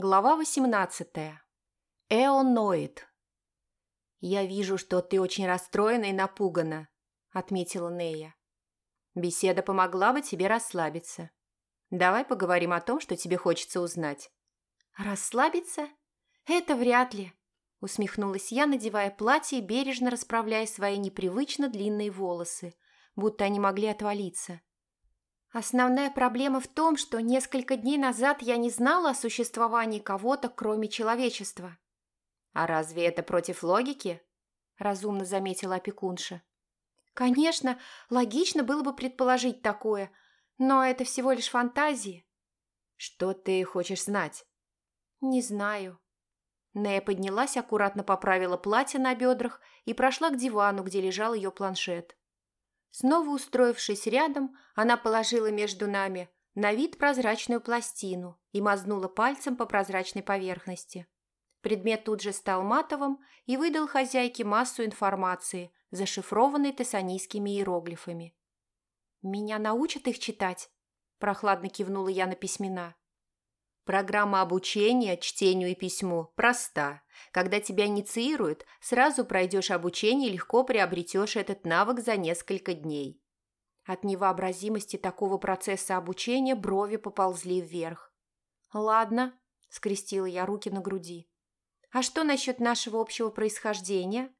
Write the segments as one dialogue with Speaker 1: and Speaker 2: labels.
Speaker 1: Глава 18. Эоноид. «Я вижу, что ты очень расстроена и напугана», — отметила Нея. «Беседа помогла бы тебе расслабиться. Давай поговорим о том, что тебе хочется узнать».
Speaker 2: «Расслабиться? Это вряд ли», — усмехнулась я, надевая платье и бережно расправляя свои непривычно длинные волосы, будто они могли отвалиться. Основная проблема в том, что несколько дней назад я не знала о существовании кого-то, кроме человечества.
Speaker 1: «А разве это против логики?» – разумно заметила опекунша.
Speaker 2: «Конечно, логично было бы предположить такое, но это всего лишь фантазии».
Speaker 1: «Что ты хочешь знать?»
Speaker 2: «Не знаю».
Speaker 1: Нея поднялась, аккуратно поправила платье на бедрах и прошла к дивану, где лежал ее планшет. Снова устроившись рядом, она положила между нами на вид прозрачную пластину и мазнула пальцем по прозрачной поверхности. Предмет тут же стал матовым и выдал хозяйке массу информации, зашифрованной тессанийскими иероглифами.
Speaker 2: «Меня научат их читать?» – прохладно кивнула я на письмена.
Speaker 1: Программа обучения чтению и письму проста. Когда тебя инициируют, сразу пройдешь обучение и легко приобретешь этот навык за несколько дней.
Speaker 2: От невообразимости такого процесса обучения брови поползли вверх. «Ладно», – скрестила я руки на груди. «А что насчет нашего общего происхождения?»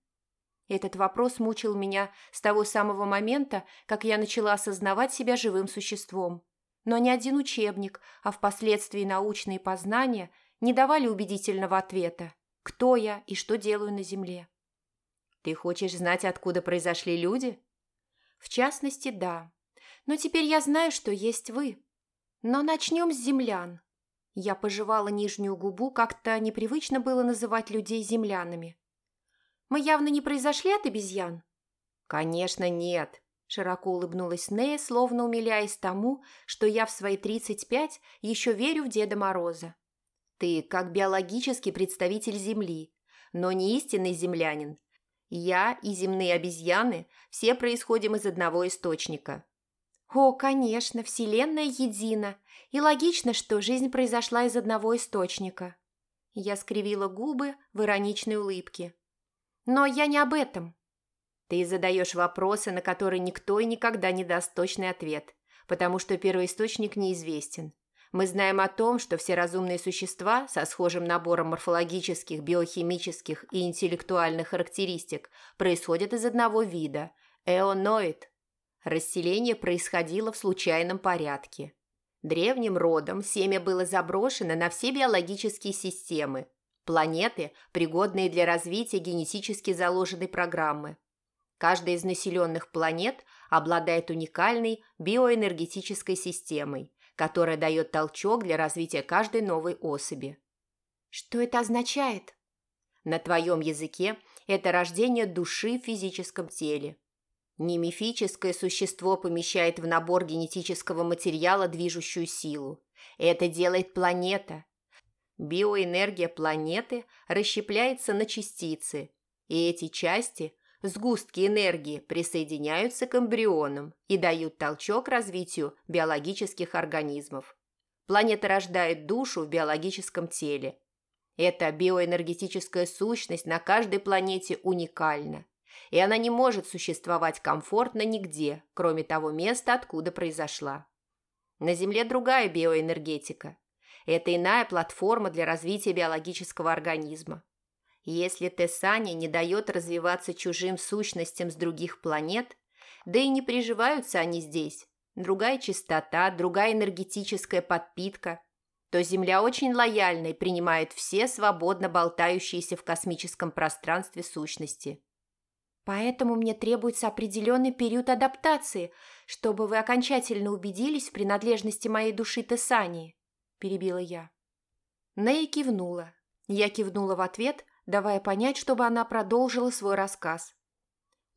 Speaker 2: Этот вопрос мучил меня с того самого момента, как я начала осознавать себя живым существом но ни один учебник, а впоследствии научные познания не давали убедительного ответа, кто я и что делаю на Земле.
Speaker 1: Ты хочешь знать, откуда произошли люди?
Speaker 2: В частности, да. Но теперь я знаю, что есть вы. Но начнем с землян. Я пожевала нижнюю губу, как-то непривычно было называть людей землянами. Мы явно не произошли от обезьян?
Speaker 1: Конечно, нет. Широко улыбнулась Нея, словно умиляясь тому, что я в свои 35 еще верю в Деда Мороза. «Ты как биологический представитель Земли, но не истинный землянин. Я и земные обезьяны все происходим из одного источника».
Speaker 2: «О, конечно, Вселенная едина, и логично, что жизнь произошла из одного источника». Я скривила губы в ироничной улыбке. «Но я не об этом.
Speaker 1: Ты задаешь вопросы, на которые никто и никогда не даст точный ответ, потому что первоисточник неизвестен. Мы знаем о том, что все разумные существа со схожим набором морфологических, биохимических и интеллектуальных характеристик происходят из одного вида – эоноид. Расселение происходило в случайном порядке. Древним родом семя было заброшено на все биологические системы, планеты, пригодные для развития генетически заложенной программы – Каждая из населенных планет обладает уникальной биоэнергетической системой, которая дает толчок для развития каждой новой особи.
Speaker 2: Что это означает?
Speaker 1: На твоем языке это рождение души в физическом теле. Не мифическое существо помещает в набор генетического материала движущую силу. Это делает планета. Биоэнергия планеты расщепляется на частицы, и эти части сгустки энергии присоединяются к эмбрионам и дают толчок развитию биологических организмов. Планета рождает душу в биологическом теле. Эта биоэнергетическая сущность на каждой планете уникальна, и она не может существовать комфортно нигде, кроме того места, откуда произошла. На Земле другая биоэнергетика. Это иная платформа для развития биологического организма. Если Тессани не дает развиваться чужим сущностям с других планет, да и не приживаются они здесь, другая частота, другая энергетическая подпитка, то Земля очень лояльна и принимает все свободно болтающиеся в космическом пространстве сущности.
Speaker 2: Поэтому мне требуется определенный период адаптации, чтобы вы окончательно убедились в принадлежности моей души Тессании, перебила я.
Speaker 1: Ней кивнула. Я кивнула в ответ, давая понять, чтобы она продолжила свой рассказ.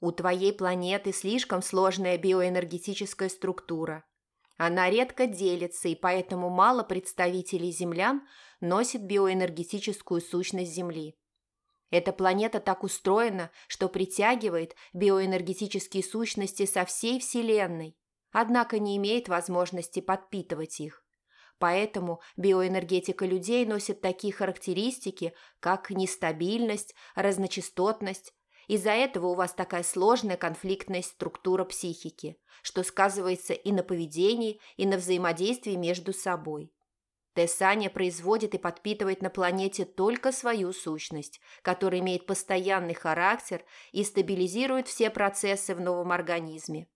Speaker 1: «У твоей планеты слишком сложная биоэнергетическая структура. Она редко делится, и поэтому мало представителей землян носит биоэнергетическую сущность Земли. Эта планета так устроена, что притягивает биоэнергетические сущности со всей Вселенной, однако не имеет возможности подпитывать их. Поэтому биоэнергетика людей носит такие характеристики, как нестабильность, разночастотность. Из-за этого у вас такая сложная конфликтная структура психики, что сказывается и на поведении, и на взаимодействии между собой. Тессания производит и подпитывает на планете только свою сущность, которая имеет постоянный характер и стабилизирует все процессы в новом организме.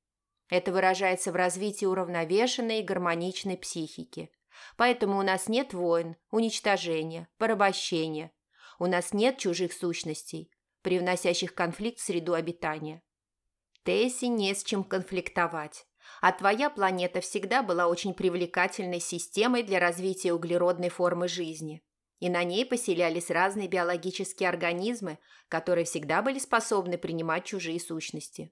Speaker 1: Это выражается в развитии уравновешенной и гармоничной психики. Поэтому у нас нет войн, уничтожения, порабощения. У нас нет чужих сущностей, привносящих конфликт в среду обитания. Тесси не с чем конфликтовать. А твоя планета всегда была очень привлекательной системой для развития углеродной формы жизни. И на ней поселялись разные биологические организмы, которые всегда были способны принимать чужие сущности.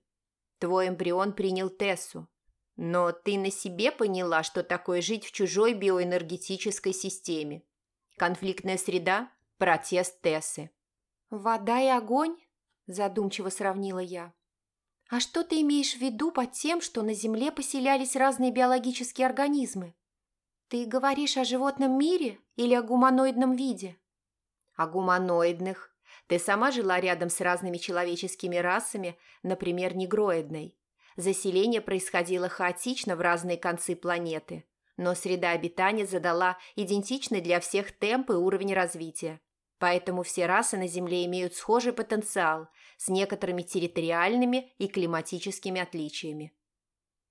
Speaker 1: Твой эмбрион принял Тессу. Но ты на себе поняла, что такое жить в чужой биоэнергетической системе. Конфликтная среда – протест Тессы.
Speaker 2: «Вода и огонь?» – задумчиво сравнила я. А что ты имеешь в виду под тем, что на Земле поселялись разные биологические организмы? Ты говоришь о животном мире или о гуманоидном виде?
Speaker 1: О гуманоидных. Ты сама жила рядом с разными человеческими расами, например, негроидной. Заселение происходило хаотично в разные концы планеты, но среда обитания задала идентичный для всех темп и уровень развития. Поэтому все расы на Земле имеют схожий потенциал с некоторыми территориальными и климатическими отличиями.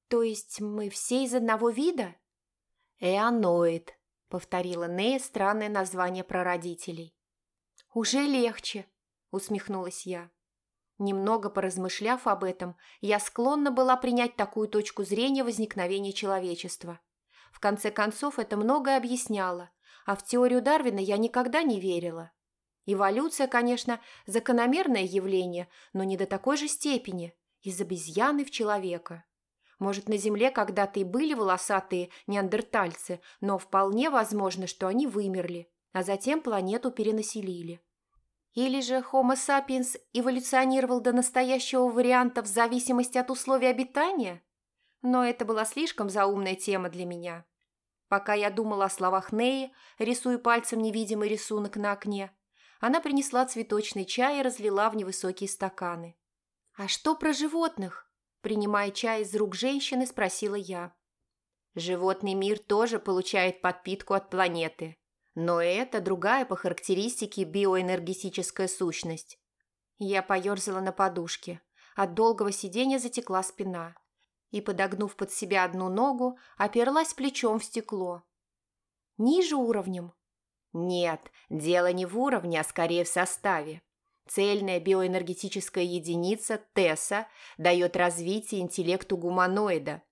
Speaker 2: То есть мы все из одного вида?
Speaker 1: Эоноид, повторила Нея странное название прародителей.
Speaker 2: Уже легче, усмехнулась я. Немного поразмышляв об этом, я склонна была принять такую точку зрения возникновения человечества. В конце концов, это многое объясняло, а в теорию Дарвина я никогда не верила. Эволюция, конечно, закономерное явление, но не до такой же степени, из обезьяны в человека. Может, на Земле когда-то и были волосатые неандертальцы, но вполне возможно, что они вымерли, а затем планету перенаселили. Или же Homo sapiens эволюционировал до настоящего варианта в зависимости от условий обитания? Но это была слишком заумная тема для меня. Пока я думала о словах Неи, рисуя пальцем невидимый рисунок на окне, она принесла цветочный чай и разлила в невысокие стаканы. «А что про животных?» Принимая чай из рук женщины, спросила я.
Speaker 1: «Животный мир тоже получает подпитку от планеты. Но это другая по характеристике биоэнергетическая сущность».
Speaker 2: Я поерзала на подушке. От долгого сидения затекла спина и, подогнув под себя одну ногу, оперлась плечом в стекло. «Ниже уровнем?»
Speaker 1: «Нет, дело не в уровне, а скорее в составе. Цельная биоэнергетическая единица, ТЭСа, дает развитие интеллекту гуманоида,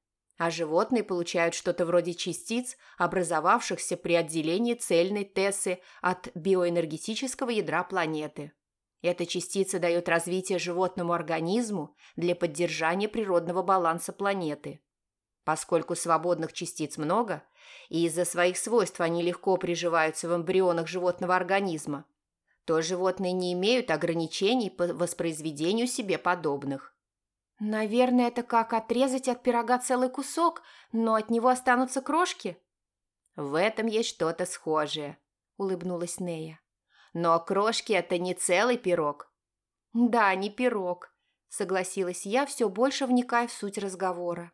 Speaker 1: а животные получают что-то вроде частиц, образовавшихся при отделении цельной ТЭСы от биоэнергетического ядра планеты. Эта частица дает развитие животному организму для поддержания природного баланса планеты. Поскольку свободных частиц много, и из-за своих свойств они легко приживаются в эмбрионах животного организма, то животные не имеют ограничений по воспроизведению себе подобных.
Speaker 2: «Наверное, это как отрезать от пирога целый кусок, но от него останутся крошки?»
Speaker 1: «В этом есть что-то схожее», – улыбнулась Нея. Но крошки – это не целый пирог.
Speaker 2: Да, не пирог, согласилась я, все больше вникая в суть разговора.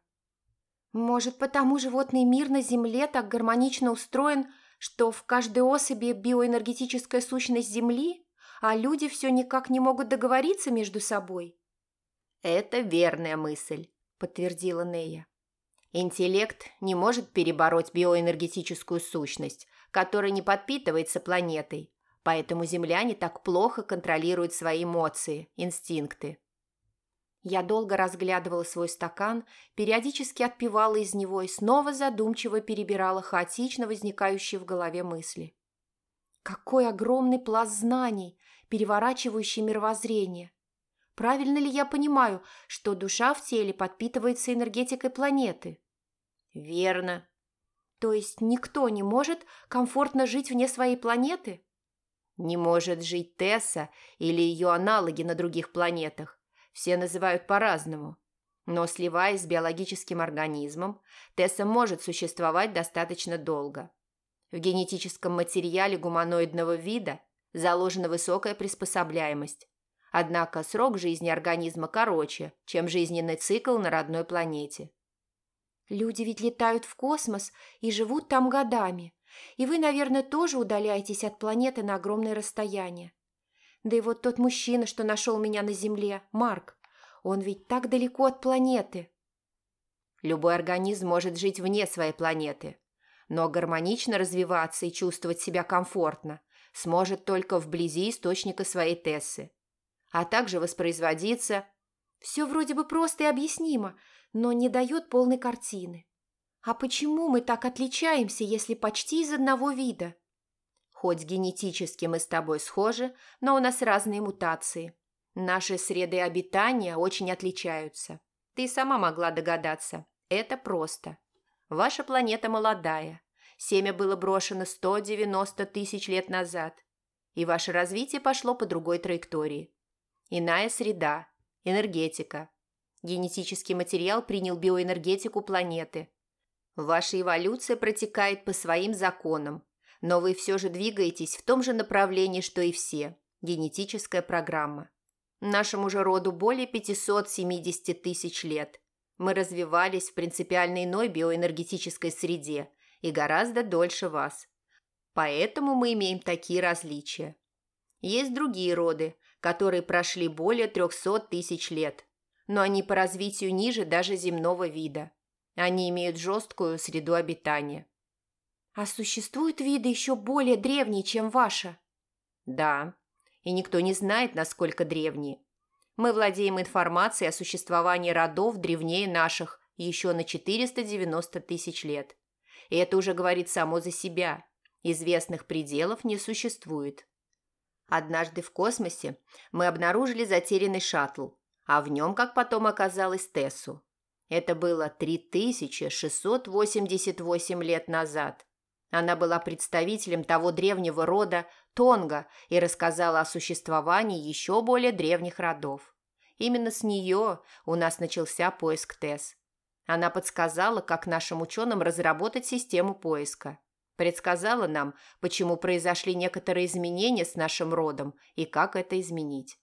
Speaker 2: Может, потому животный мир на Земле так гармонично устроен, что в каждой особи биоэнергетическая сущность Земли, а люди все никак не могут договориться между собой?
Speaker 1: Это верная мысль, подтвердила Нея. Интеллект не может перебороть биоэнергетическую сущность, которая не подпитывается планетой, Поэтому земляне так плохо контролируют свои эмоции, инстинкты.
Speaker 2: Я долго разглядывала свой стакан, периодически отпивала из него и снова задумчиво перебирала хаотично возникающие в голове мысли. Какой огромный пласт знаний, переворачивающий мировоззрение. Правильно ли я понимаю, что душа в теле подпитывается энергетикой планеты?
Speaker 1: Верно.
Speaker 2: То есть никто не может комфортно жить вне своей планеты?
Speaker 1: Не может жить Тесса или ее аналоги на других планетах. Все называют по-разному. Но сливаясь с биологическим организмом, Тесса может существовать достаточно долго. В генетическом материале гуманоидного вида заложена высокая приспособляемость. Однако срок жизни организма короче, чем жизненный цикл на родной планете.
Speaker 2: Люди ведь летают в космос и живут там годами. И вы, наверное, тоже удаляетесь от планеты на огромное расстояние. Да и вот тот мужчина, что нашел меня на Земле, Марк, он ведь так далеко от планеты.
Speaker 1: Любой организм может жить вне своей планеты, но гармонично развиваться и чувствовать себя комфортно сможет только вблизи источника своей Тессы, а также воспроизводиться.
Speaker 2: Все вроде бы просто и объяснимо, но не дает полной картины. А почему мы так отличаемся, если почти из одного вида?
Speaker 1: Хоть генетически мы с тобой схожи, но у нас разные мутации. Наши среды обитания очень отличаются. Ты сама могла догадаться. Это просто. Ваша планета молодая. Семя было брошено 190 тысяч лет назад. И ваше развитие пошло по другой траектории. Иная среда, энергетика. Генетический материал принял биоэнергетику планеты. Ваша эволюция протекает по своим законам, но вы все же двигаетесь в том же направлении, что и все – генетическая программа. Нашему же роду более 570 тысяч лет. Мы развивались в принципиально иной биоэнергетической среде и гораздо дольше вас. Поэтому мы имеем такие различия. Есть другие роды, которые прошли более 300 тысяч лет, но они по развитию ниже даже земного вида. Они имеют жесткую среду обитания.
Speaker 2: А существуют виды еще более древние, чем ваша?
Speaker 1: Да, и никто не знает, насколько древние. Мы владеем информацией о существовании родов древнее наших еще на 490 тысяч лет. И это уже говорит само за себя. Известных пределов не существует. Однажды в космосе мы обнаружили затерянный шаттл, а в нем, как потом оказалось, Тессу. Это было 3688 лет назад. Она была представителем того древнего рода Тонга и рассказала о существовании еще более древних родов. Именно с нее у нас начался поиск Тесс. Она подсказала, как нашим ученым разработать систему поиска. Предсказала нам, почему произошли некоторые изменения с нашим родом и как это изменить.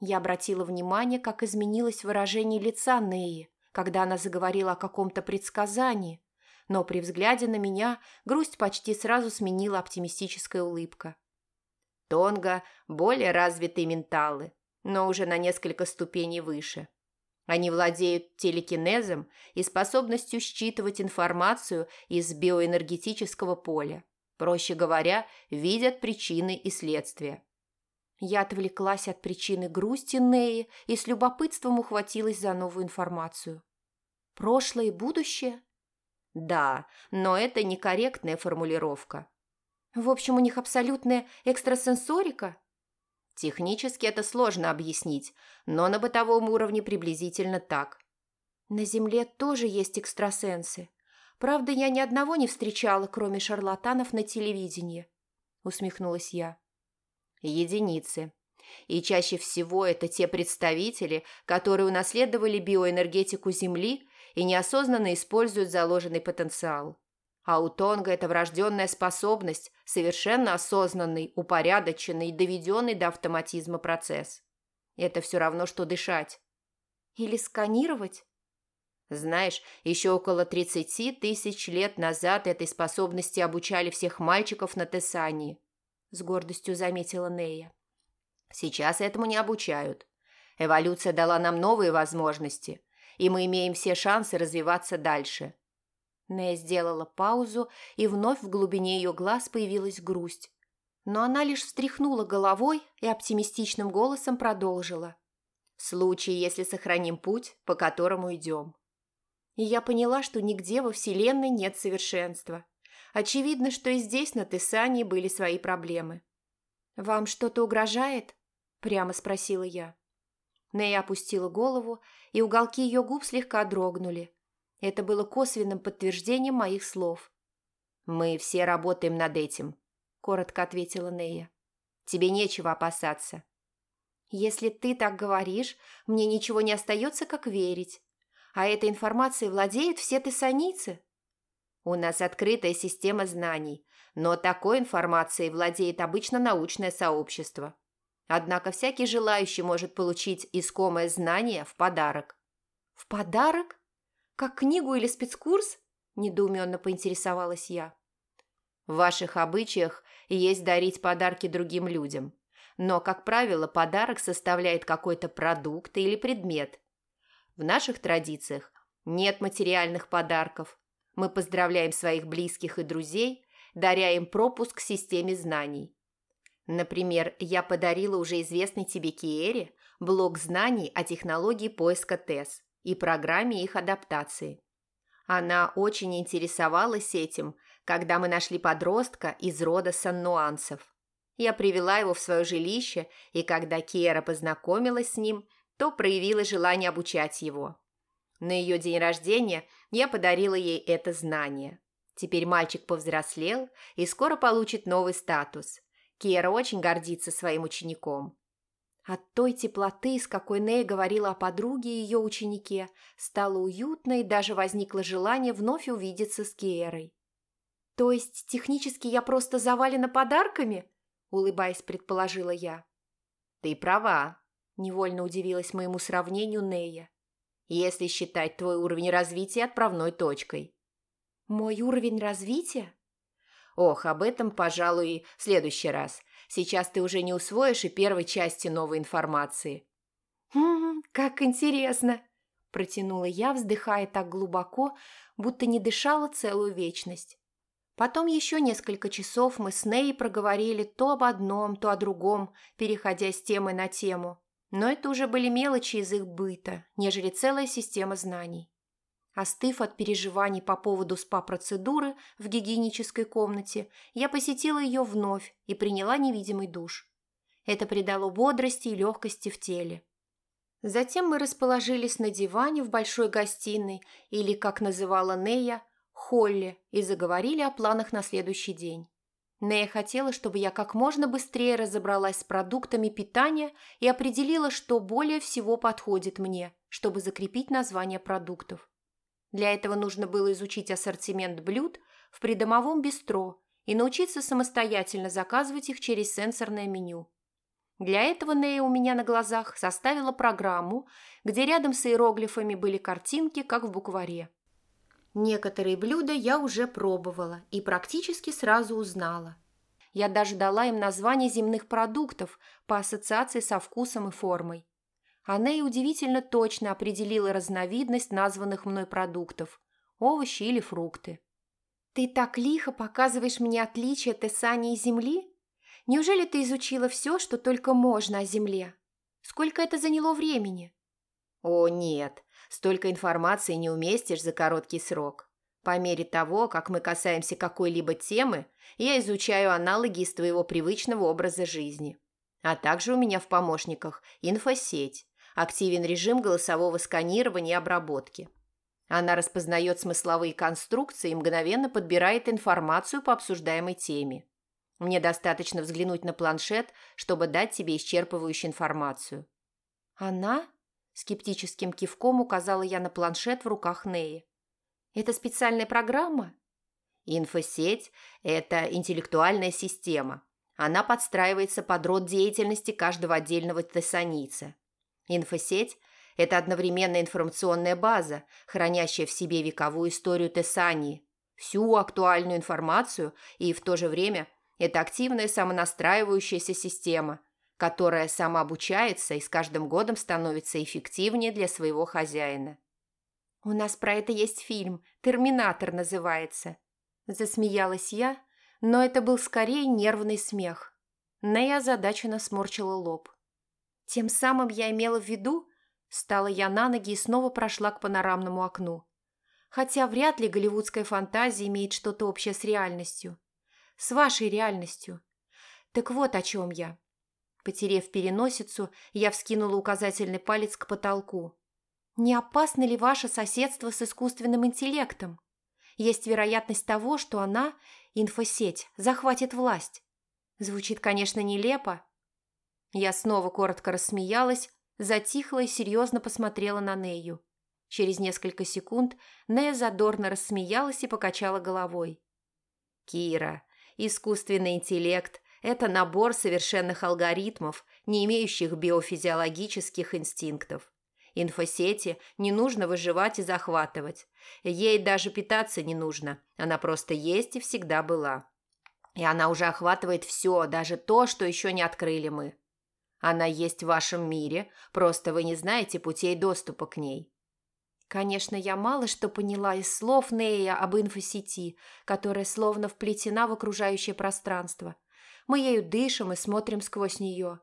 Speaker 2: Я обратила внимание, как изменилось выражение лица Неи, когда она заговорила о каком-то предсказании, но при взгляде на меня грусть почти сразу сменила оптимистическая улыбка.
Speaker 1: Тонга – более развитые менталы, но уже на несколько ступеней выше. Они владеют телекинезом и способностью считывать информацию из биоэнергетического поля. Проще говоря, видят причины и следствия.
Speaker 2: Я отвлеклась от причины грусти Неи и с любопытством ухватилась за новую информацию. Прошлое и будущее?
Speaker 1: Да, но это некорректная формулировка.
Speaker 2: В общем, у них абсолютная экстрасенсорика?
Speaker 1: Технически это сложно объяснить, но на бытовом уровне приблизительно так.
Speaker 2: На Земле тоже есть экстрасенсы. Правда, я ни одного не встречала, кроме шарлатанов на телевидении. Усмехнулась я
Speaker 1: единицы. И чаще всего это те представители, которые унаследовали биоэнергетику Земли и неосознанно используют заложенный потенциал. А у Тонга это врожденная способность, совершенно осознанный, упорядоченный доведенный до автоматизма процесс. Это все равно, что дышать.
Speaker 2: Или сканировать?
Speaker 1: Знаешь, еще около 30 тысяч лет назад этой способности обучали всех мальчиков на Тесании с гордостью заметила Нея. Сейчас этому не обучают. Эволюция дала нам новые возможности, и мы имеем все шансы развиваться дальше.
Speaker 2: Нея сделала паузу, и вновь в глубине ее глаз появилась грусть. Но она лишь встряхнула головой и оптимистичным голосом продолжила.
Speaker 1: «В случае, если сохраним путь, по которому идем».
Speaker 2: И я поняла, что нигде во Вселенной нет совершенства. Очевидно, что и здесь на Тесании были свои проблемы. «Вам что-то угрожает?» – прямо спросила я. Нея опустила голову, и уголки ее губ слегка дрогнули. Это было косвенным подтверждением моих слов.
Speaker 1: «Мы все работаем над этим», – коротко ответила Нея. «Тебе нечего опасаться».
Speaker 2: «Если ты так говоришь, мне ничего не остается, как верить. А этой информацией владеют все тессаницы?»
Speaker 1: У нас открытая система знаний, но такой информацией владеет обычно научное сообщество. Однако всякий желающий может получить искомое знание в подарок.
Speaker 2: В подарок? Как книгу или спецкурс? Недоуменно поинтересовалась я.
Speaker 1: В ваших обычаях есть дарить подарки другим людям. Но, как правило, подарок составляет какой-то продукт или предмет. В наших традициях нет материальных подарков. Мы поздравляем своих близких и друзей, даря им пропуск к системе знаний. Например, я подарила уже известной тебе Киере блок знаний о технологии поиска ТЭС и программе их адаптации. Она очень интересовалась этим, когда мы нашли подростка из рода саннуансов. Я привела его в свое жилище, и когда Кера познакомилась с ним, то проявила желание обучать его. На ее день рождения я подарила ей это знание. Теперь мальчик повзрослел и скоро получит новый статус. Кера очень гордится своим учеником.
Speaker 2: От той теплоты, с какой Нэй говорила о подруге и ее ученике, стало уютно и даже возникло желание вновь увидеться с Керой. «То есть технически я просто завалена подарками?» – улыбаясь, предположила я.
Speaker 1: «Ты права», – невольно удивилась моему сравнению Нея. «Если считать твой уровень развития отправной точкой».
Speaker 2: «Мой уровень развития?»
Speaker 1: «Ох, об этом, пожалуй, в следующий раз. Сейчас ты уже не усвоишь и первой части новой информации».
Speaker 2: «Хм, как интересно!» – протянула я, вздыхая так глубоко, будто не дышала целую вечность. Потом еще несколько часов мы с Ней проговорили то об одном, то о другом, переходя с темы на тему. Но это уже были мелочи из их быта, нежели целая система знаний. Остыв от переживаний по поводу СПА-процедуры в гигиенической комнате, я посетила ее вновь и приняла невидимый душ. Это придало бодрости и легкости в теле. Затем мы расположились на диване в большой гостиной, или, как называла Нея, холле, и заговорили о планах на следующий день. Нея хотела, чтобы я как можно быстрее разобралась с продуктами питания и определила, что более всего подходит мне, чтобы закрепить название продуктов. Для этого нужно было изучить ассортимент блюд в придомовом бистро и научиться самостоятельно заказывать их через сенсорное меню. Для этого Нея у меня на глазах составила программу, где рядом с иероглифами были картинки, как в букваре. Некоторые блюда я уже пробовала и практически сразу узнала. Я даже дала им название земных продуктов по ассоциации со вкусом и формой. Она и удивительно точно определила разновидность названных мной продуктов – овощи или фрукты. «Ты так лихо показываешь мне отличия Тесани и Земли? Неужели ты изучила все, что только можно о Земле? Сколько это заняло времени?»
Speaker 1: «О, нет, Столько информации не уместишь за короткий срок. По мере того, как мы касаемся какой-либо темы, я изучаю аналоги из твоего привычного образа жизни. А также у меня в помощниках инфосеть, активен режим голосового сканирования и обработки. Она распознает смысловые конструкции и мгновенно подбирает информацию по обсуждаемой теме. Мне достаточно взглянуть на планшет, чтобы дать тебе исчерпывающую информацию.
Speaker 2: Она Скептическим кивком указала я на планшет в руках Неи. «Это специальная программа?»
Speaker 1: «Инфосеть – это интеллектуальная система. Она подстраивается под род деятельности каждого отдельного тессанийца. Инфосеть – это одновременно информационная база, хранящая в себе вековую историю Тессании, всю актуальную информацию и в то же время это активная самонастраивающаяся система – которая самообучается и с каждым годом становится эффективнее для своего хозяина.
Speaker 2: «У нас про это есть фильм, «Терминатор» называется», – засмеялась я, но это был скорее нервный смех. Нея озадаченно сморчила лоб. Тем самым я имела в виду, Стала я на ноги и снова прошла к панорамному окну. Хотя вряд ли голливудская фантазия имеет что-то общее с реальностью. С вашей реальностью. Так вот о чем я. Потерев переносицу, я вскинула указательный палец к потолку. «Не опасно ли ваше соседство с искусственным интеллектом? Есть вероятность того, что она, инфосеть, захватит власть. Звучит, конечно, нелепо». Я снова коротко рассмеялась, затихла и серьезно посмотрела на Нею. Через несколько секунд Нея задорно рассмеялась и покачала головой.
Speaker 1: «Кира, искусственный интеллект – это набор совершенных алгоритмов, не имеющих биофизиологических инстинктов. Инфосети не нужно выживать и захватывать. Ей даже питаться не нужно, она просто есть и всегда была. И она уже охватывает все, даже то, что еще не открыли мы. Она есть в вашем мире, просто вы не знаете путей доступа к ней.
Speaker 2: Конечно, я мало что поняла из слов Нея об инфосети, которая словно вплетена в окружающее пространство. Мы ею дышим и смотрим сквозь нее.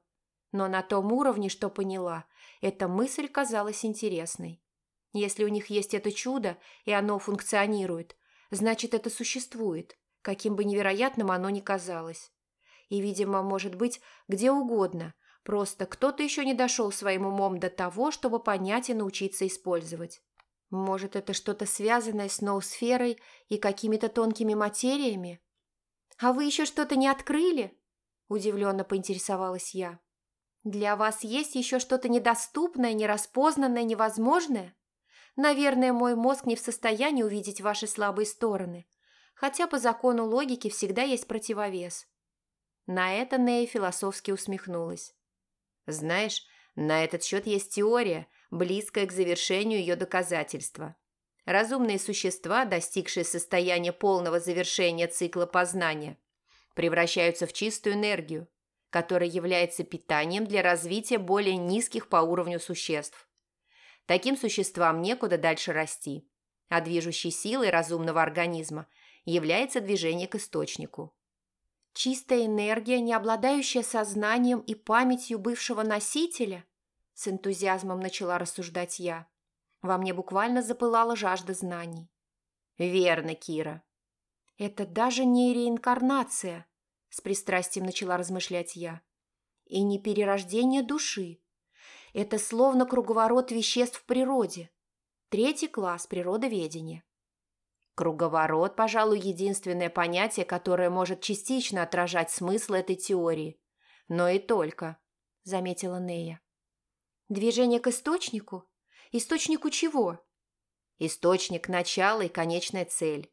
Speaker 2: Но на том уровне, что поняла, эта мысль казалась интересной. Если у них есть это чудо, и оно функционирует, значит, это существует, каким бы невероятным оно ни казалось. И, видимо, может быть где угодно, просто кто-то еще не дошел своим умом до того, чтобы понять и научиться использовать. Может, это что-то связанное с ноосферой и какими-то тонкими материями? «А вы еще что-то не открыли?» – удивленно поинтересовалась я. «Для вас есть еще что-то недоступное, нераспознанное, невозможное? Наверное, мой мозг не в состоянии увидеть ваши слабые стороны, хотя по закону логики всегда есть противовес». На это Нея философски усмехнулась.
Speaker 1: «Знаешь, на этот счет есть теория, близкая к завершению ее доказательства. Разумные существа, достигшие состояния полного завершения цикла познания, превращаются в чистую энергию, которая является питанием для развития более низких по уровню существ. Таким существам некуда дальше расти, а движущей силой разумного организма является движение к источнику.
Speaker 2: Чистая энергия, не обладающая сознанием и памятью бывшего носителя? С энтузиазмом начала рассуждать я. Во мне буквально запылала жажда знаний.
Speaker 1: «Верно, Кира».
Speaker 2: «Это даже не реинкарнация», – с пристрастием начала размышлять я. «И не перерождение души. Это словно круговорот веществ в природе. Третий класс природоведения».
Speaker 1: Круговорот, пожалуй, единственное понятие, которое может частично отражать смысл этой теории. Но и только, заметила Нея.
Speaker 2: Движение к источнику? Источнику чего?
Speaker 1: Источник – начало и конечная цель.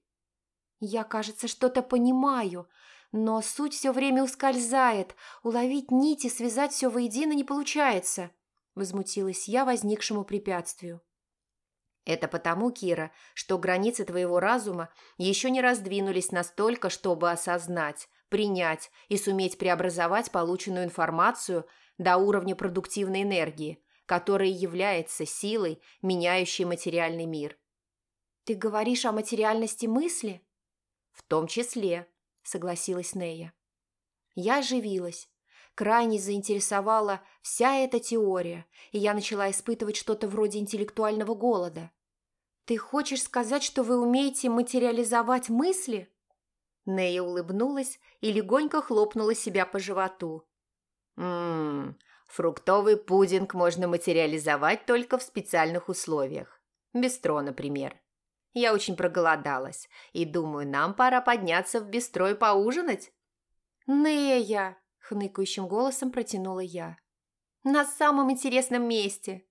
Speaker 2: Я, кажется, что-то понимаю, но суть все время ускользает. Уловить нити, связать все воедино не получается. Возмутилась я возникшему препятствию.
Speaker 1: Это потому, Кира, что границы твоего разума еще не раздвинулись настолько, чтобы осознать, принять и суметь преобразовать полученную информацию до уровня продуктивной энергии, которая является силой, меняющей материальный мир.
Speaker 2: «Ты говоришь о материальности мысли?»
Speaker 1: «В том числе», — согласилась Нея. Я оживилась. Крайне заинтересовала вся эта теория, и я начала испытывать что-то вроде интеллектуального голода.
Speaker 2: «Ты хочешь сказать, что вы умеете материализовать мысли?»
Speaker 1: Нея улыбнулась и легонько хлопнула себя по животу. «Ммм, фруктовый пудинг можно материализовать только в специальных условиях. Бистро, например. Я очень проголодалась, и думаю, нам пора подняться в бистро и поужинать».
Speaker 2: «Нея!» – хныкающим голосом протянула я. «На самом интересном месте!»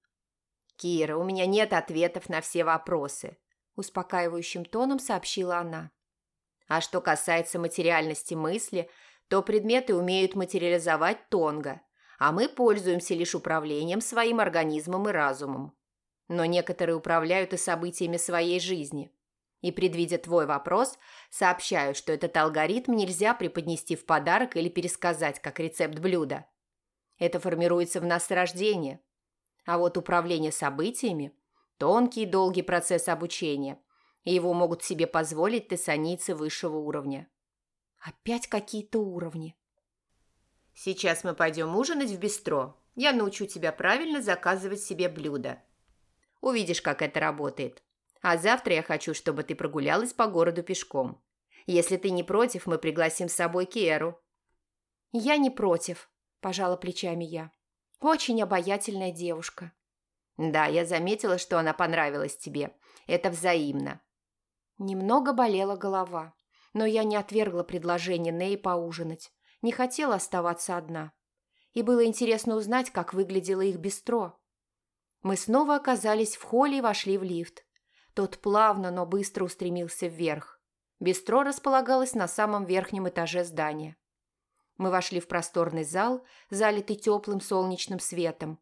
Speaker 1: «Кира, у меня нет ответов на все вопросы», – успокаивающим тоном сообщила она. «А что касается материальности мысли, то предметы умеют материализовать тонго, а мы пользуемся лишь управлением своим организмом и разумом. Но некоторые управляют и событиями своей жизни. И, предвидя твой вопрос, сообщаю, что этот алгоритм нельзя преподнести в подарок или пересказать как рецепт блюда. Это формируется в нас с рождения, а вот управление событиями – тонкий и долгий процесс обучения, и его могут себе позволить тессанийцы высшего уровня.
Speaker 2: Опять какие-то уровни.
Speaker 1: Сейчас мы пойдем ужинать в бистро. Я научу тебя правильно заказывать себе блюда. Увидишь, как это работает. А завтра я хочу, чтобы ты прогулялась по городу пешком. Если ты не против, мы пригласим с собой Киэру».
Speaker 2: «Я не против», – пожала плечами я. Очень обаятельная девушка.
Speaker 1: Да, я заметила, что она понравилась тебе. Это взаимно.
Speaker 2: Немного болела голова, но я не отвергла предложение Ней поужинать. Не хотела оставаться одна. И было интересно узнать, как выглядело их бистро. Мы снова оказались в холле и вошли в лифт. Тот плавно, но быстро устремился вверх. Бистро располагалось на самом верхнем этаже здания. Мы вошли в просторный зал, залитый теплым солнечным светом.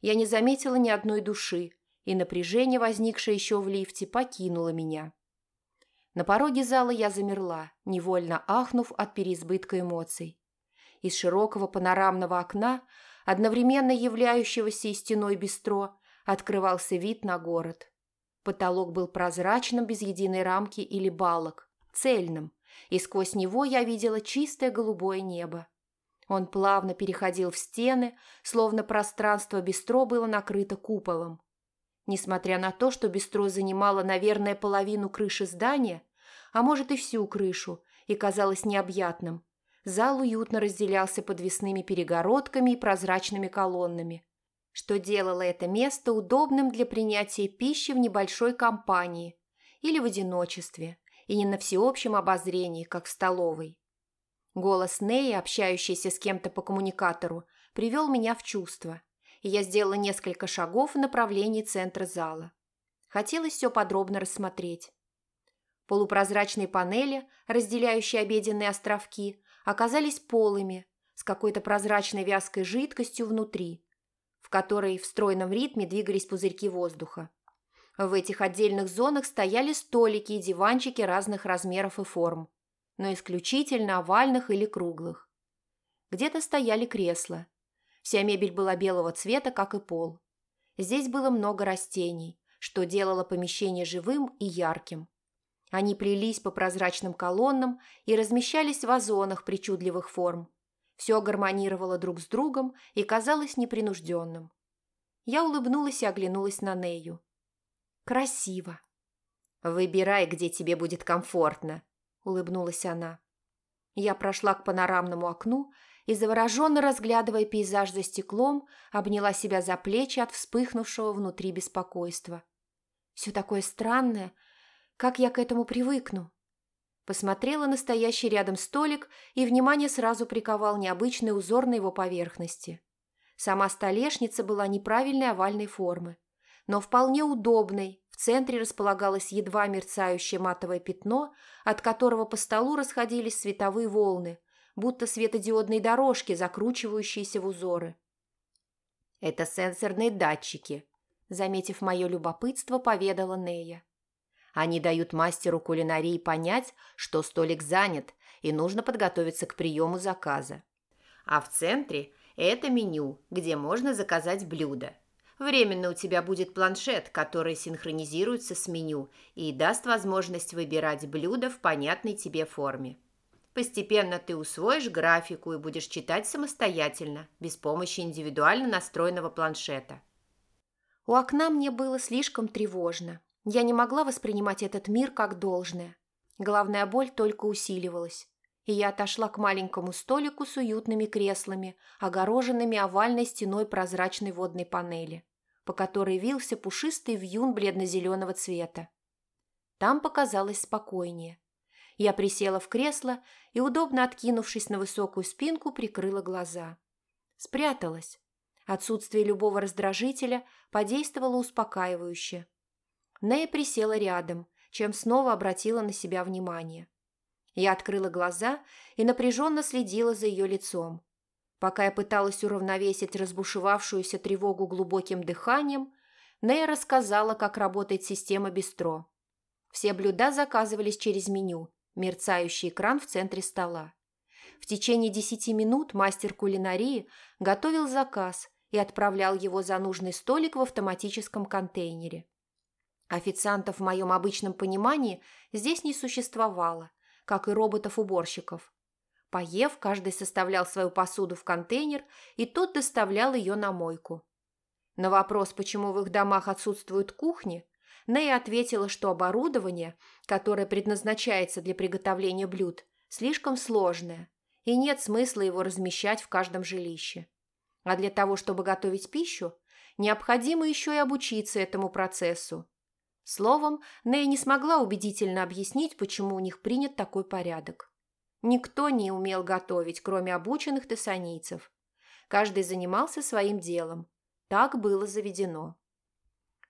Speaker 2: Я не заметила ни одной души, и напряжение, возникшее еще в лифте, покинуло меня. На пороге зала я замерла, невольно ахнув от переизбытка эмоций. Из широкого панорамного окна, одновременно являющегося и стеной бистро, открывался вид на город. Потолок был прозрачным, без единой рамки или балок, цельным, и сквозь него я видела чистое голубое небо. Он плавно переходил в стены, словно пространство бистро было накрыто куполом. Несмотря на то, что бистро занимало, наверное, половину крыши здания, а может и всю крышу, и казалось необъятным, зал уютно разделялся подвесными перегородками и прозрачными колоннами, что делало это место удобным для принятия пищи в небольшой компании или в одиночестве, и не на всеобщем обозрении, как в столовой. Голос Неи, общающийся с кем-то по коммуникатору, привел меня в чувство, и я сделала несколько шагов в направлении центра зала. Хотелось все подробно рассмотреть. Полупрозрачные панели, разделяющие обеденные островки, оказались полыми, с какой-то прозрачной вязкой жидкостью внутри, в которой в стройном ритме двигались пузырьки воздуха. В этих отдельных зонах стояли столики и диванчики разных размеров и форм, но исключительно овальных или круглых. Где-то стояли кресла. Вся мебель была белого цвета, как и пол. Здесь было много растений, что делало помещение живым и ярким. Они плелись по прозрачным колоннам и размещались в вазонах причудливых форм, все гармонировало друг с другом и казалось непринужденным. Я улыбнулась и оглянулась на Нею. «Красиво!»
Speaker 1: «Выбирай, где тебе будет комфортно», – улыбнулась она.
Speaker 2: Я прошла к панорамному окну и, завороженно разглядывая пейзаж за стеклом, обняла себя за плечи от вспыхнувшего внутри беспокойства. «Все такое странное. Как я к этому привыкну?» Посмотрела на стоящий рядом столик, и внимание сразу приковал необычный узор на его поверхности. Сама столешница была неправильной овальной формы, но вполне удобной. В центре располагалось едва мерцающее матовое пятно, от которого по столу расходились световые волны, будто светодиодные дорожки, закручивающиеся в узоры.
Speaker 1: «Это сенсорные датчики», – заметив мое любопытство, поведала Нея. Они дают мастеру кулинарии понять, что столик занят и нужно подготовиться к приему заказа. А в центре это меню, где можно заказать блюдо. Временно у тебя будет планшет, который синхронизируется с меню и даст возможность выбирать блюда в понятной тебе форме. Постепенно ты усвоишь графику и будешь читать самостоятельно, без помощи индивидуально настроенного планшета.
Speaker 2: У окна мне было слишком тревожно. Я не могла воспринимать этот мир как должное. Главная боль только усиливалась. И я отошла к маленькому столику с уютными креслами, огороженными овальной стеной прозрачной водной панели, по которой вился пушистый вьюн бледно-зеленого цвета. Там показалось спокойнее. Я присела в кресло и, удобно откинувшись на высокую спинку, прикрыла глаза. Спряталась. Отсутствие любого раздражителя подействовало успокаивающе. Нея присела рядом, чем снова обратила на себя внимание. Я открыла глаза и напряженно следила за ее лицом. Пока я пыталась уравновесить разбушевавшуюся тревогу глубоким дыханием, Нея рассказала, как работает система бистро. Все блюда заказывались через меню, мерцающий экран в центре стола. В течение десяти минут мастер кулинарии готовил заказ и отправлял его за нужный столик в автоматическом контейнере. Официантов в моем обычном понимании здесь не существовало, как и роботов-уборщиков. Поев, каждый составлял свою посуду в контейнер, и тот доставлял ее на мойку. На вопрос, почему в их домах отсутствуют кухни, Нэй ответила, что оборудование, которое предназначается для приготовления блюд, слишком сложное, и нет смысла его размещать в каждом жилище. А для того, чтобы готовить пищу, необходимо еще и обучиться этому процессу, Словом, Нэй не смогла убедительно объяснить, почему у них принят такой порядок. Никто не умел готовить, кроме обученных тессанийцев. Каждый занимался своим делом. Так было заведено.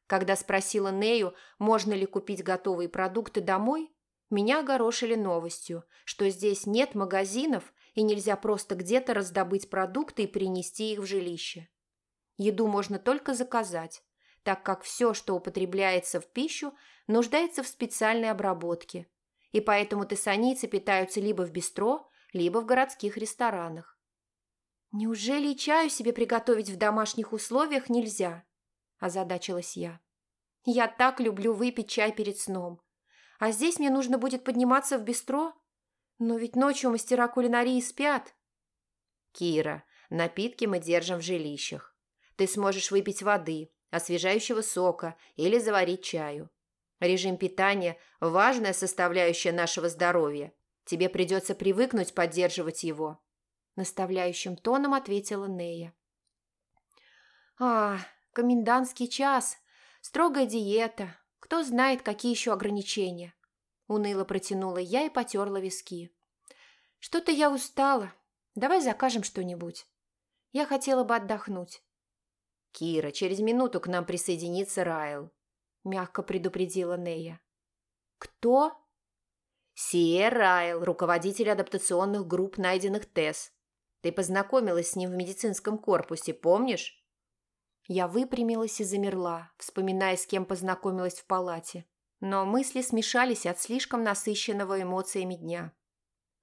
Speaker 2: Когда спросила Нею, можно ли купить готовые продукты домой, меня огорошили новостью, что здесь нет магазинов и нельзя просто где-то раздобыть продукты и принести их в жилище. Еду можно только заказать, так как все, что употребляется в пищу, нуждается в специальной обработке, и поэтому тессанийцы питаются либо в бистро, либо в городских ресторанах. «Неужели и чаю себе приготовить в домашних условиях нельзя?» – озадачилась я. «Я так люблю выпить чай перед сном. А здесь мне нужно будет подниматься в бистро? Но ведь ночью мастера кулинарии спят».
Speaker 1: «Кира, напитки мы держим в жилищах. Ты сможешь выпить воды, освежающего сока или заварить чаю. Режим питания – важная составляющая нашего здоровья. Тебе придется привыкнуть поддерживать его», – наставляющим тоном ответила Нея.
Speaker 2: «А, комендантский час, строгая диета, кто знает, какие еще ограничения», – уныло протянула я и потерла виски. «Что-то я устала. Давай закажем что-нибудь. Я хотела бы отдохнуть».
Speaker 1: «Кира, через минуту к нам присоединится Райл», – мягко предупредила Нея.
Speaker 2: «Кто?»
Speaker 1: «Сиер Райл, руководитель адаптационных групп, найденных ТЭС. Ты познакомилась с ним в медицинском корпусе, помнишь?»
Speaker 2: Я выпрямилась и замерла, вспоминая, с кем познакомилась в палате. Но мысли смешались от слишком насыщенного эмоциями дня.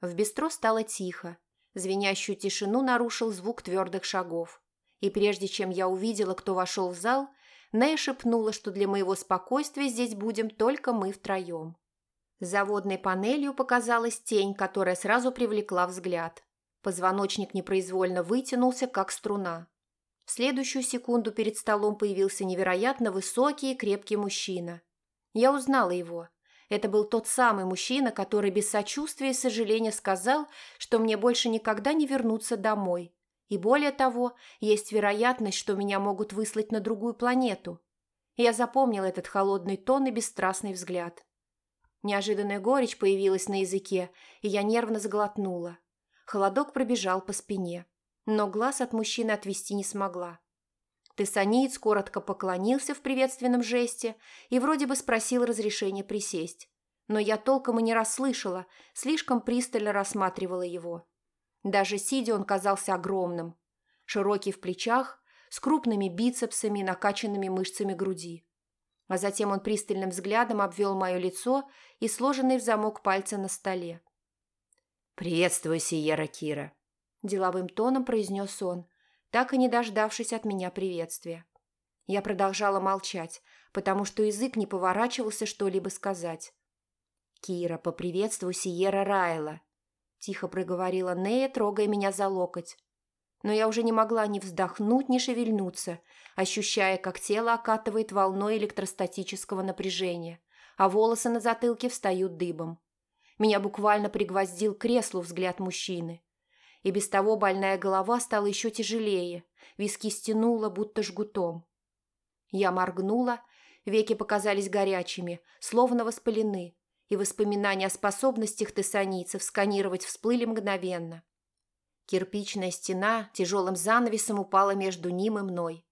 Speaker 2: В бистро стало тихо. Звенящую тишину нарушил звук твердых шагов и прежде чем я увидела, кто вошел в зал, Нея шепнула, что для моего спокойствия здесь будем только мы втроем. За водной панелью показалась тень, которая сразу привлекла взгляд. Позвоночник непроизвольно вытянулся, как струна. В следующую секунду перед столом появился невероятно высокий и крепкий мужчина. Я узнала его. Это был тот самый мужчина, который без сочувствия и сожаления сказал, что мне больше никогда не вернуться домой, и более того, есть вероятность, что меня могут выслать на другую планету. Я запомнил этот холодный тон и бесстрастный взгляд. Неожиданная горечь появилась на языке, и я нервно заглотнула. Холодок пробежал по спине, но глаз от мужчины отвести не смогла. Тессаниец коротко поклонился в приветственном жесте и вроде бы спросил разрешения присесть. Но я толком и не расслышала, слишком пристально рассматривала его. Даже сидя он казался огромным. Широкий в плечах, с крупными бицепсами и накачанными мышцами груди. А затем он пристальным взглядом обвел мое лицо и сложенный в замок пальцы на столе.
Speaker 1: «Приветствую, Сиера Кира», – деловым тоном произнес он, так и не дождавшись от меня приветствия. Я продолжала молчать, потому что язык не поворачивался что-либо сказать. «Кира, поприветствуй Сиера Райла», тихо проговорила Нея, трогая меня за локоть. Но я уже не могла ни вздохнуть, ни шевельнуться, ощущая, как тело окатывает волной электростатического напряжения, а волосы на затылке встают дыбом. Меня буквально пригвоздил к креслу взгляд мужчины. И без того больная голова стала еще тяжелее, виски стянула, будто жгутом. Я моргнула, веки показались горячими, словно воспалены, и воспоминания о способностях тессанийцев сканировать всплыли мгновенно. Кирпичная стена тяжелым занавесом упала между ним и мной.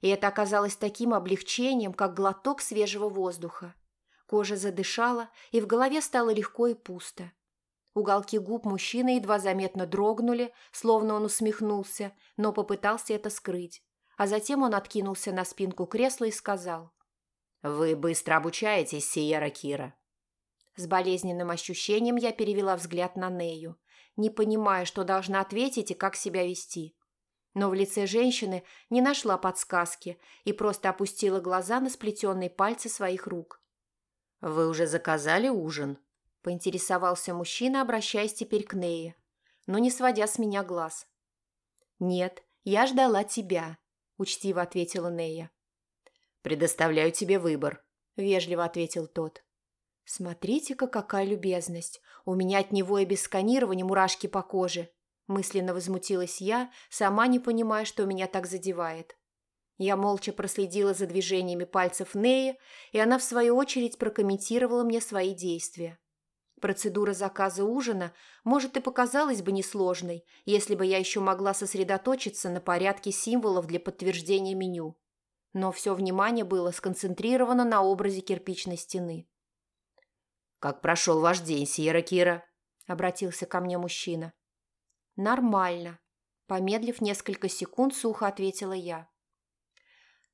Speaker 1: И это оказалось таким облегчением, как глоток свежего воздуха. Кожа задышала, и в голове стало легко и пусто. Уголки губ мужчины едва заметно дрогнули, словно он усмехнулся, но попытался это скрыть. А затем он откинулся на спинку кресла и сказал. «Вы быстро обучаетесь, Сиера Кира. С болезненным ощущением я перевела взгляд на Нею, не понимая, что должна ответить и как себя вести. Но в лице женщины не нашла подсказки и просто опустила глаза на сплетенные пальцы своих рук. «Вы уже заказали ужин?» – поинтересовался мужчина, обращаясь теперь к Нее, но не сводя с меня глаз. «Нет, я ждала тебя», – учтиво ответила Нея. «Предоставляю тебе выбор», – вежливо ответил тот. «Смотрите-ка, какая любезность! У меня от него и без сканирования мурашки по коже!» Мысленно возмутилась я, сама не понимая, что меня так задевает. Я молча проследила за движениями пальцев Неи, и она, в свою очередь, прокомментировала мне свои действия. Процедура заказа ужина, может, и показалась бы несложной, если бы я еще могла сосредоточиться на порядке символов для подтверждения меню.
Speaker 2: но все внимание было сконцентрировано на образе кирпичной стены.
Speaker 1: «Как прошел ваш день, Сьерра Кира?» – обратился ко мне мужчина.
Speaker 2: «Нормально», – помедлив несколько секунд, сухо ответила я.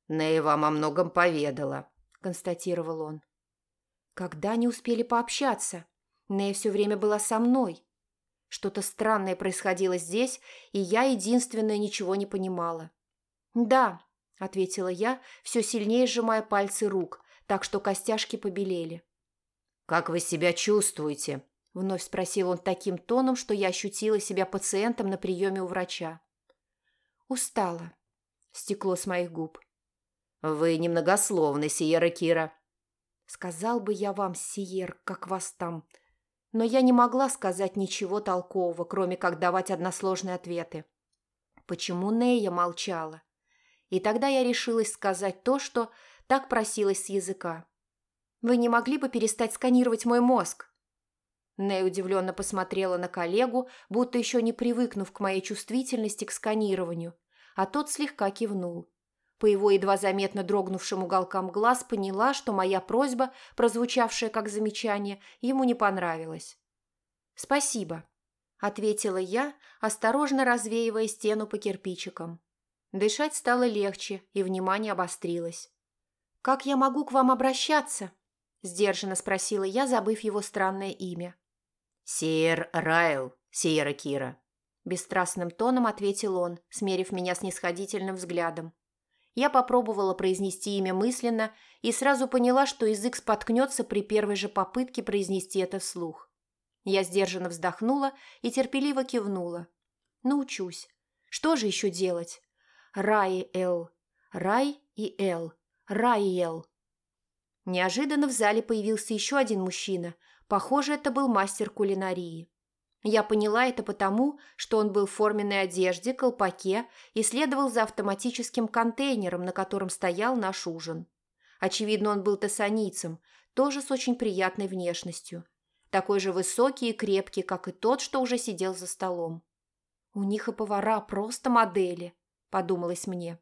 Speaker 1: «Нея вам о многом поведала», – констатировал он.
Speaker 2: «Когда не успели пообщаться? Нея все время была со мной. Что-то странное происходило здесь, и я единственное ничего не понимала. «Да», – ответила я, все сильнее сжимая пальцы рук, так что костяшки побелели.
Speaker 1: «Как вы себя чувствуете?» – вновь спросил он таким тоном, что я ощутила себя пациентом на приеме у врача.
Speaker 2: «Устала», – стекло с моих губ.
Speaker 1: «Вы немногословны, Сиера Кира».
Speaker 2: «Сказал бы я вам, Сиер, как вас там», но я не могла сказать ничего толкового, кроме как давать односложные ответы. Почему Нея молчала? И тогда я решилась сказать то, что так просилось с языка. «Вы не могли бы перестать сканировать мой мозг?» Нея удивленно посмотрела на коллегу, будто еще не привыкнув к моей чувствительности к сканированию, а тот слегка кивнул. По его едва заметно дрогнувшим уголкам глаз поняла, что моя просьба, прозвучавшая как замечание, ему не понравилась. «Спасибо», – ответила я, осторожно развеивая стену по кирпичикам. Дышать стало легче, и внимание обострилось. «Как я могу к вам обращаться?» – сдержанно спросила я, забыв его странное имя.
Speaker 1: «Сиер Райл, Сиера Кира», – бесстрастным тоном ответил он, смерив меня снисходительным взглядом. Я попробовала произнести имя мысленно и сразу поняла, что язык споткнется при первой же попытке произнести это вслух. Я сдержанно вздохнула и терпеливо кивнула. Научусь. Что же еще делать? Рай Эл. Рай и Эл. Рай Эл. Неожиданно в зале появился еще один мужчина. Похоже, это был мастер кулинарии. Я поняла это потому, что он был в форменной одежде, колпаке и следовал за автоматическим контейнером, на котором стоял наш ужин. Очевидно, он был тессаницем, тоже с очень приятной внешностью. Такой же высокий и крепкий, как и тот, что уже сидел за столом. «У них и повара просто модели», – подумалось мне.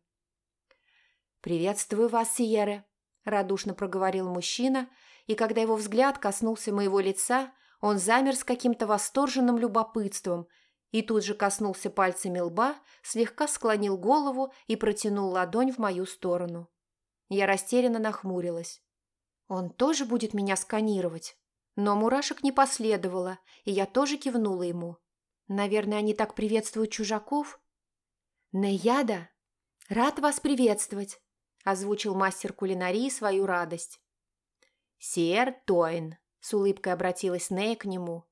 Speaker 1: «Приветствую вас, Сиере», – радушно проговорил мужчина, и когда его взгляд коснулся моего лица – он замер с каким-то восторженным любопытством и тут же коснулся пальцами лба, слегка склонил голову и протянул ладонь в мою сторону. Я растерянно нахмурилась. Он тоже будет меня сканировать? Но мурашек не последовало, и я тоже кивнула ему. Наверное, они так приветствуют чужаков? «Неяда, рад вас приветствовать», – озвучил мастер кулинарии свою радость. «Сиер Тойн», с улыбкой обратилась Нея к нему.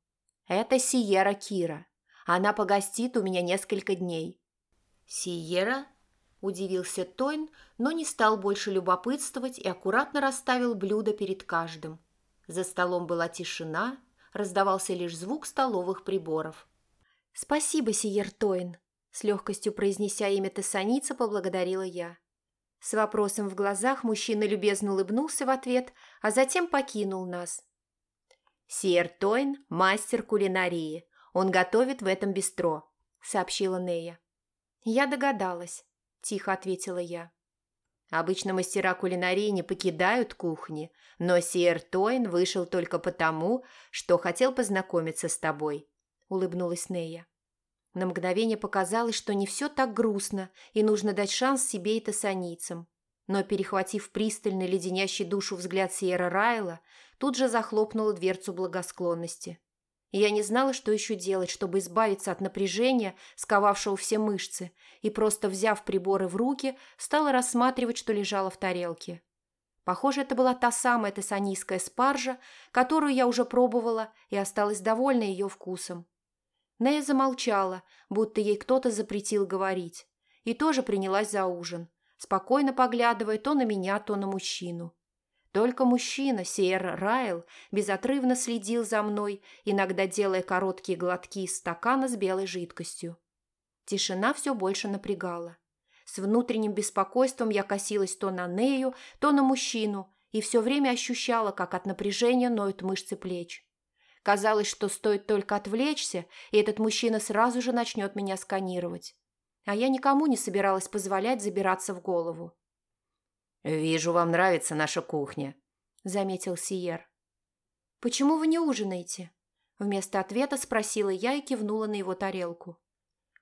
Speaker 1: «Это Сиера Кира. Она погостит у меня несколько дней». «Сиера?» – удивился Тойн, но не стал больше любопытствовать и аккуратно расставил блюдо перед каждым. За столом была тишина, раздавался лишь звук столовых приборов.
Speaker 2: «Спасибо, Сиер Тойн», – с легкостью произнеся имя Тессаница, поблагодарила я. С вопросом в глазах мужчина любезно улыбнулся в ответ, а затем покинул нас.
Speaker 1: «Сиер Тойн – мастер кулинарии. Он готовит в этом бистро», – сообщила Нея.
Speaker 2: «Я догадалась», – тихо ответила я.
Speaker 1: Обычно мастера кулинарии не покидают кухни, но Сиер Тойн вышел только потому, что хотел познакомиться с тобой», – улыбнулась Нея.
Speaker 2: На мгновение показалось, что не все так грустно, и нужно дать шанс себе и тессаницам. Но, перехватив пристальный леденящий душу взгляд Сиера Райла, тут же захлопнула дверцу благосклонности. я не знала, что еще делать, чтобы избавиться от напряжения, сковавшего все мышцы, и просто, взяв приборы в руки, стала рассматривать, что лежало в тарелке. Похоже, это была та самая тессанийская спаржа, которую я уже пробовала и осталась довольна ее вкусом. Нея замолчала, будто ей кто-то запретил говорить, и тоже принялась за ужин, спокойно поглядывая то на меня, то на мужчину. Только мужчина, Сиер Райл, безотрывно следил за мной, иногда делая короткие глотки из стакана с белой жидкостью. Тишина все больше напрягала. С внутренним беспокойством я косилась то на Нею, то на мужчину и все время ощущала, как от напряжения ноют мышцы плеч. Казалось, что стоит только отвлечься, и этот мужчина сразу же начнет меня сканировать. А я никому не собиралась позволять забираться в голову.
Speaker 1: «Вижу, вам нравится наша кухня», –
Speaker 2: заметил Сиер. «Почему вы не ужинаете?» Вместо ответа спросила я и кивнула на его тарелку.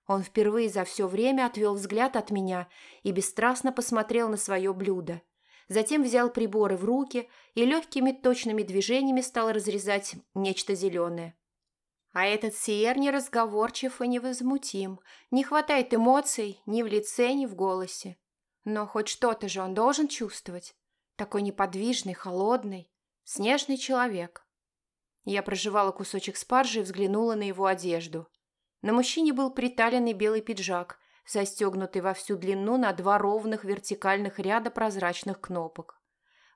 Speaker 2: Он впервые за все время отвел взгляд от меня и бесстрастно посмотрел на свое блюдо. Затем взял приборы в руки и легкими точными движениями стал разрезать нечто зеленое. А этот Сиер неразговорчив и невозмутим. Не хватает эмоций ни в лице, ни в голосе. Но хоть что-то же он должен чувствовать. Такой неподвижный, холодный, снежный человек. Я прожевала кусочек спаржи и взглянула на его одежду. На мужчине был приталенный белый пиджак, застегнутый во всю длину на два ровных вертикальных ряда прозрачных кнопок.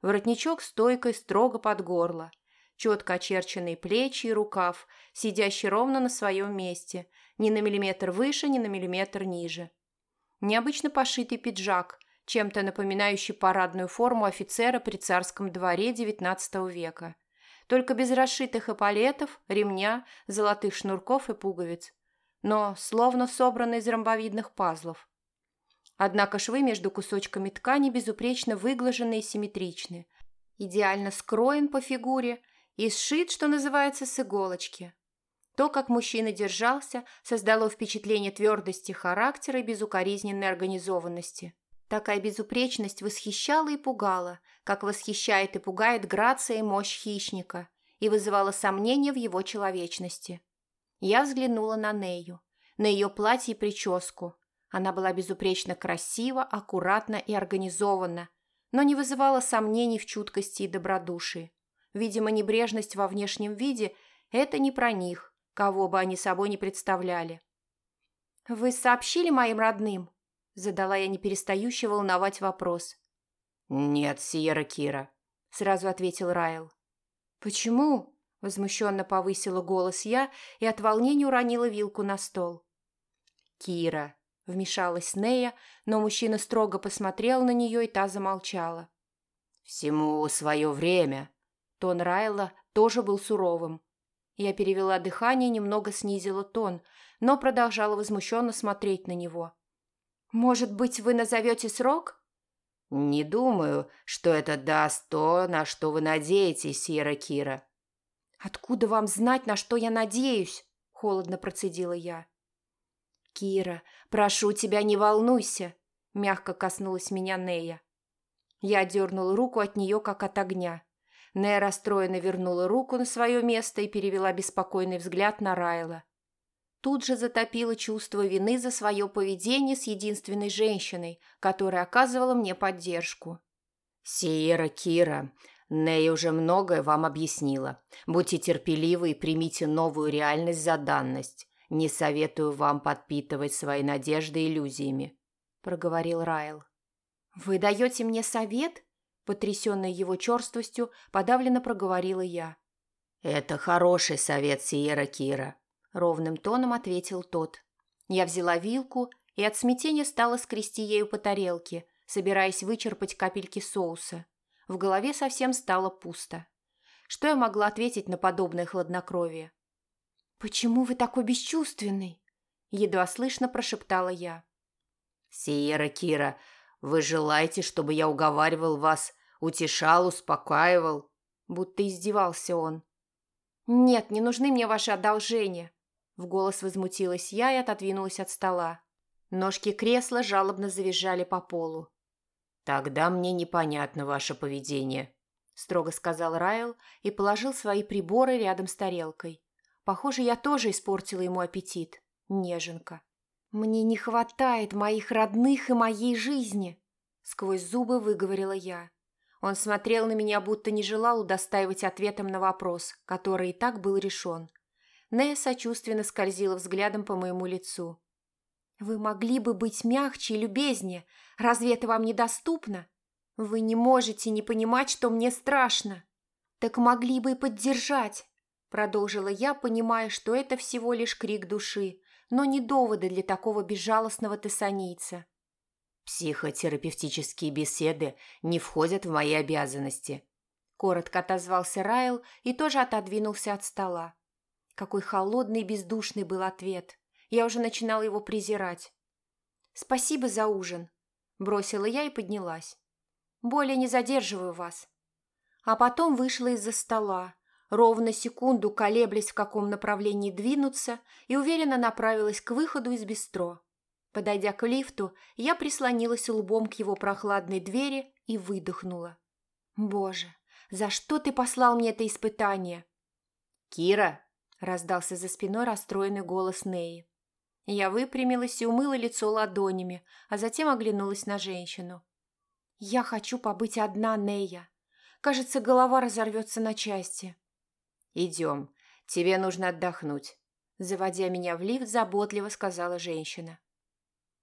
Speaker 2: Воротничок стойкой строго под горло, четко очерченные плечи и рукав, сидящий ровно на своем месте, ни на миллиметр выше, ни на миллиметр ниже. Необычно пошитый пиджак, чем-то напоминающий парадную форму офицера при царском дворе XIX века – только без расшитых эполетов, ремня, золотых шнурков и пуговиц, но словно собраны из ромбовидных пазлов. Однако швы между кусочками ткани безупречно выглажены и симметричны, идеально скроен по фигуре и сшит, что называется, с иголочки. То, как мужчина держался, создало впечатление твердости характера и безукоризненной организованности. Такая безупречность восхищала и пугала, как восхищает и пугает грация и мощь хищника, и вызывала сомнения в его человечности. Я взглянула на Нею, на ее платье и прическу. Она была безупречно красива, аккуратна и организована, но не вызывала сомнений в чуткости и добродушии. Видимо, небрежность во внешнем виде – это не про них, кого бы они собой не представляли. «Вы сообщили моим родным?» Задала я не перестающий волновать вопрос.
Speaker 1: «Нет, Сиера Кира», — сразу ответил Райл.
Speaker 2: «Почему?» — возмущенно повысила голос я и от волнения уронила вилку на стол.
Speaker 1: «Кира», — вмешалась Нея, но мужчина строго посмотрел на нее, и та замолчала. «Всему свое время». Тон Райла тоже был суровым. Я перевела дыхание, немного снизила тон, но продолжала возмущенно смотреть на него.
Speaker 2: «Может быть, вы назовете срок?»
Speaker 1: «Не думаю, что это даст то, на что вы надеетесь, Сьерра Кира».
Speaker 2: «Откуда вам знать, на что я надеюсь?» – холодно процедила я.
Speaker 1: «Кира, прошу тебя, не волнуйся», – мягко коснулась меня Нея. Я дернула руку от нее, как от огня. Нея расстроенно вернула руку на свое место и перевела беспокойный взгляд на Райла тут же затопило чувство вины за свое поведение с единственной женщиной, которая оказывала мне поддержку. «Сиера, Кира, Нэй уже многое вам объяснила. Будьте терпеливы и примите новую реальность за данность. Не советую вам подпитывать свои надежды иллюзиями», – проговорил Райл.
Speaker 2: «Вы даете мне совет?» Потрясенная его черствостью, подавленно проговорила я.
Speaker 1: «Это хороший совет, Сиера Кира», ровным тоном ответил тот. Я взяла вилку и от смятения стала скрести ею по тарелке, собираясь вычерпать капельки соуса. В голове совсем стало пусто. Что я могла ответить на подобное хладнокровие?
Speaker 2: «Почему вы такой бесчувственный?»
Speaker 1: Едва слышно прошептала я. «Сиера Кира, вы желаете, чтобы я уговаривал вас, утешал, успокаивал?» Будто издевался он.
Speaker 2: «Нет, не нужны мне ваши одолжения. В голос возмутилась я и отодвинулась от стола. Ножки кресла жалобно завизжали по полу.
Speaker 1: «Тогда мне непонятно ваше поведение», – строго сказал Райл и положил свои приборы рядом с тарелкой. Похоже, я тоже испортила ему аппетит. Неженка.
Speaker 2: «Мне не хватает моих родных и моей жизни», – сквозь зубы выговорила я. Он смотрел на меня, будто не желал удостаивать ответом на вопрос, который и так был решен. Нея сочувственно скользила взглядом по моему лицу. «Вы могли бы быть мягче и любезнее. Разве это вам недоступно? Вы не можете не понимать, что мне страшно. Так могли бы и поддержать», – продолжила я, понимая, что это всего лишь крик души, но не доводы для такого безжалостного тессанийца.
Speaker 1: «Психотерапевтические беседы не входят в мои обязанности», – коротко отозвался Райл и тоже отодвинулся от стола.
Speaker 2: Какой холодный и бездушный был ответ. Я уже начинала его презирать. «Спасибо за ужин», – бросила я и поднялась. Более не задерживаю вас». А потом вышла из-за стола, ровно секунду колеблясь, в каком направлении двинуться, и уверенно направилась к выходу из бистро. Подойдя к лифту, я прислонилась лбом к его прохладной двери и выдохнула. «Боже, за что ты послал мне это испытание?»
Speaker 1: «Кира!» – раздался за спиной расстроенный голос Неи. Я выпрямилась и умыла лицо ладонями, а затем оглянулась на женщину.
Speaker 2: «Я хочу побыть одна, Нея. Кажется, голова разорвется на части».
Speaker 1: «Идем. Тебе нужно отдохнуть», – заводя меня в лифт, заботливо сказала женщина.